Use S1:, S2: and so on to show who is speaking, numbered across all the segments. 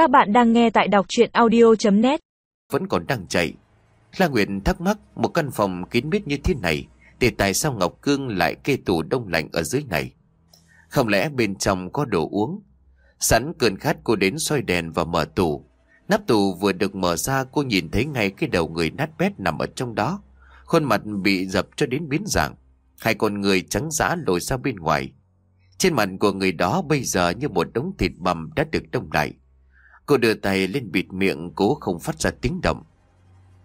S1: Các bạn đang nghe tại đọc chuyện audio.net
S2: Vẫn còn đang chạy. La Nguyệt thắc mắc một căn phòng kín mít như thế này, Thì tại sao Ngọc Cương lại kê tủ đông lạnh ở dưới này? Không lẽ bên trong có đồ uống? Sẵn cơn khát cô đến soi đèn và mở tủ. Nắp tủ vừa được mở ra, cô nhìn thấy ngay cái đầu người nát bét nằm ở trong đó. Khuôn mặt bị dập cho đến biến dạng. Hai con người trắng giã lồi ra bên ngoài. Trên mặt của người đó bây giờ như một đống thịt bằm đã được đông lại. Cô đưa tay lên bịt miệng cố không phát ra tiếng động.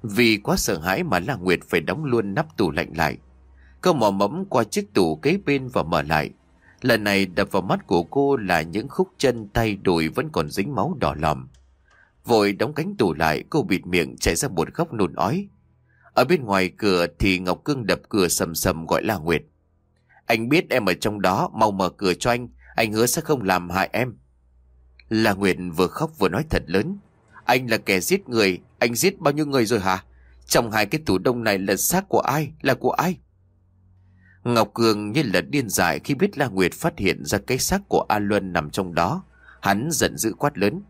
S2: Vì quá sợ hãi mà La Nguyệt phải đóng luôn nắp tủ lạnh lại. Cô mò mẫm qua chiếc tủ kế bên và mở lại. Lần này đập vào mắt của cô là những khúc chân tay đùi vẫn còn dính máu đỏ lòm. Vội đóng cánh tủ lại, cô bịt miệng chạy ra một góc nôn ói. Ở bên ngoài cửa thì Ngọc Cương đập cửa sầm sầm gọi La Nguyệt. Anh biết em ở trong đó, mau mở cửa cho anh. Anh hứa sẽ không làm hại em. La Nguyệt vừa khóc vừa nói thật lớn Anh là kẻ giết người Anh giết bao nhiêu người rồi hả Trong hai cái tủ đông này là xác của ai Là của ai Ngọc Cường như là điên dại khi biết La Nguyệt phát hiện ra cái xác của A Luân nằm trong đó. Hắn giận dữ quát lớn.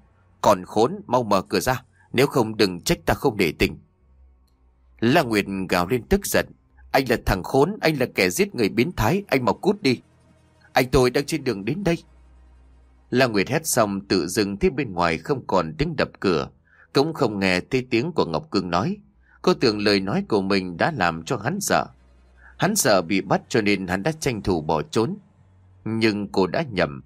S2: Còn khốn, mau mở cửa ra, nếu không đừng trách ta không để tình. La Nguyệt gào lên tức giận. Anh là thằng khốn, anh là kẻ giết người biến thái, anh mau cút đi. Anh tôi đang trên đường đến đây. La Nguyệt hét xong tự dưng thấy bên ngoài không còn tiếng đập cửa. Cũng không nghe thấy tiếng của Ngọc Cương nói. Cô tưởng lời nói của mình đã làm cho hắn sợ. Hắn sợ bị bắt cho nên hắn đã tranh thủ bỏ trốn. Nhưng cô đã nhầm.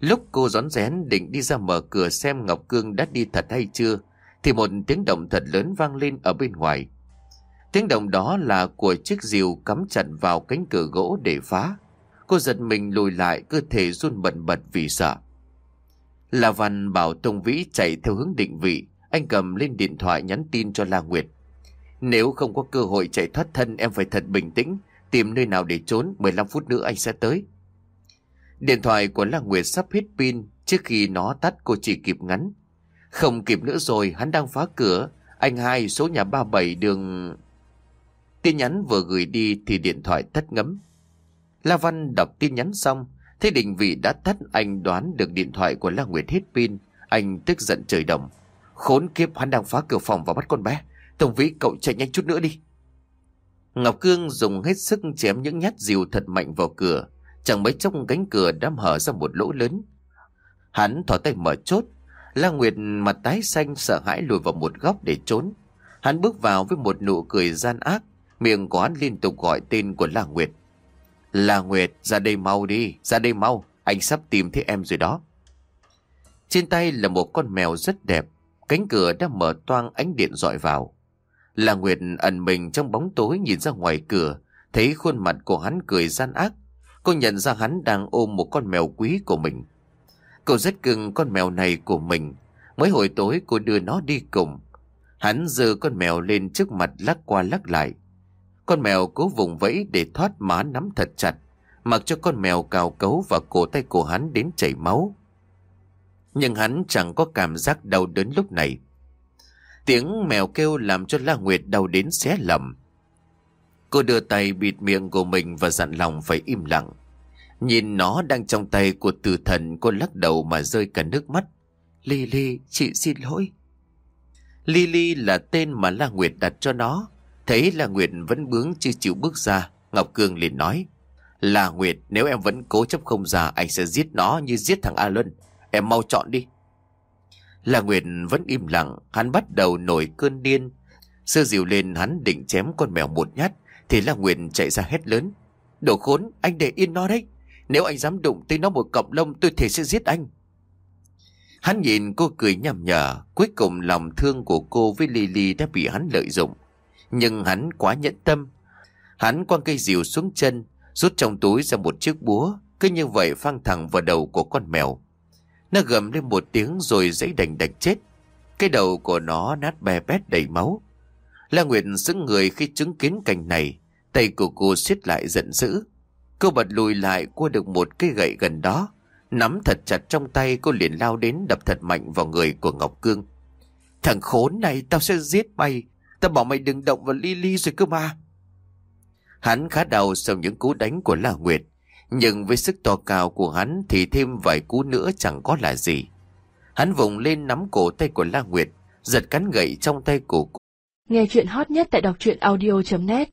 S2: Lúc cô rón rén định đi ra mở cửa xem Ngọc Cương đã đi thật hay chưa, thì một tiếng động thật lớn vang lên ở bên ngoài. Tiếng động đó là của chiếc rìu cắm chặt vào cánh cửa gỗ để phá. Cô giật mình lùi lại, cơ thể run bần bật vì sợ. La Văn bảo Tông Vĩ chạy theo hướng định vị, anh cầm lên điện thoại nhắn tin cho La Nguyệt. Nếu không có cơ hội chạy thoát thân em phải thật bình tĩnh, Tìm nơi nào để trốn 15 phút nữa anh sẽ tới. Điện thoại của La Nguyệt sắp hết pin Trước khi nó tắt cô chỉ kịp ngắn. Không kịp nữa rồi Hắn đang phá cửa. Anh hai số nhà 37 đường Tin nhắn vừa gửi đi Thì điện thoại tắt ngấm. La Văn đọc tin nhắn xong Thấy định vị đã tắt Anh đoán được điện thoại của La Nguyệt hết pin, Anh tức giận trời đồng Khốn kiếp, hắn đang phá cửa phòng và bắt con bé Tổng vĩ, cậu chạy nhanh chút nữa đi Ngọc Cương dùng hết sức chém những nhát dìu thật mạnh vào cửa. Chẳng mấy chốc cánh cửa đã hở ra một lỗ lớn. Hắn thỏ tay mở chốt. La Nguyệt mặt tái xanh, sợ hãi lùi vào một góc để trốn. Hắn bước vào với một nụ cười gian ác. Miệng của hắn liên tục gọi tên của La Nguyệt. Là Nguyệt, ra đây mau đi, ra đây mau. Anh sắp tìm thấy em rồi đó. Trên tay là một con mèo rất đẹp. Cánh cửa đã mở toang ánh điện dọi vào. Là Nguyệt ẩn mình trong bóng tối nhìn ra ngoài cửa, thấy khuôn mặt của hắn cười gian ác. Cô nhận ra hắn đang ôm một con mèo quý của mình. Cô rất cưng con mèo này của mình. Mới hồi tối cô đưa nó đi cùng. Hắn giơ con mèo lên trước mặt lắc qua lắc lại. Con mèo cố vùng vẫy để thoát má nắm thật chặt, mặc cho con mèo cào cấu và cổ tay của hắn đến chảy máu. Nhưng hắn chẳng có cảm giác đau đớn lúc này. Tiếng mèo kêu làm cho La Nguyệt đau đến xé lầm. Cô đưa tay bịt miệng của mình và dặn lòng phải im lặng. Nhìn nó đang trong tay của tử thần cô lắc đầu mà rơi cả nước mắt. Lily, chị xin lỗi. Lily là tên mà La Nguyệt đặt cho nó. Thấy La Nguyệt vẫn bướng chưa chịu bước ra, Ngọc Cương liền nói. La Nguyệt, nếu em vẫn cố chấp không ra, anh sẽ giết nó như giết thằng A Luân. Em mau chọn đi. La Nguyệt vẫn im lặng, hắn bắt đầu nổi cơn điên. Sơ dìu lên hắn định chém con mèo một nhát, thì La Nguyệt chạy ra hét lớn. Đồ khốn, anh để yên nó đấy. Nếu anh dám đụng tới nó một cọng lông, tôi thể sẽ giết anh. Hắn nhìn cô cười nhằm nhở, cuối cùng lòng thương của cô với Lily đã bị hắn lợi dụng. Nhưng hắn quá nhẫn tâm. Hắn quăng cây dìu xuống chân, rút trong túi ra một chiếc búa, cứ như vậy phang thẳng vào đầu của con mèo. Nó gầm lên một tiếng rồi dãy đành đạch chết. Cái đầu của nó nát bè bét đầy máu. La Nguyệt sững người khi chứng kiến cảnh này. Tay của cô siết lại giận dữ. Cô bật lùi lại qua được một cây gậy gần đó. Nắm thật chặt trong tay cô liền lao đến đập thật mạnh vào người của Ngọc Cương. Thằng khốn này tao sẽ giết mày. Tao bảo mày đừng động vào Lily rồi cơ mà. Hắn khá đau sau những cú đánh của La Nguyệt. Nhưng với sức to cao của hắn thì thêm vài cú nữa chẳng có là gì. Hắn vùng lên nắm cổ tay của La Nguyệt, giật cắn gậy trong tay của cô.
S3: Nghe chuyện hot nhất tại đọc truyện audio.net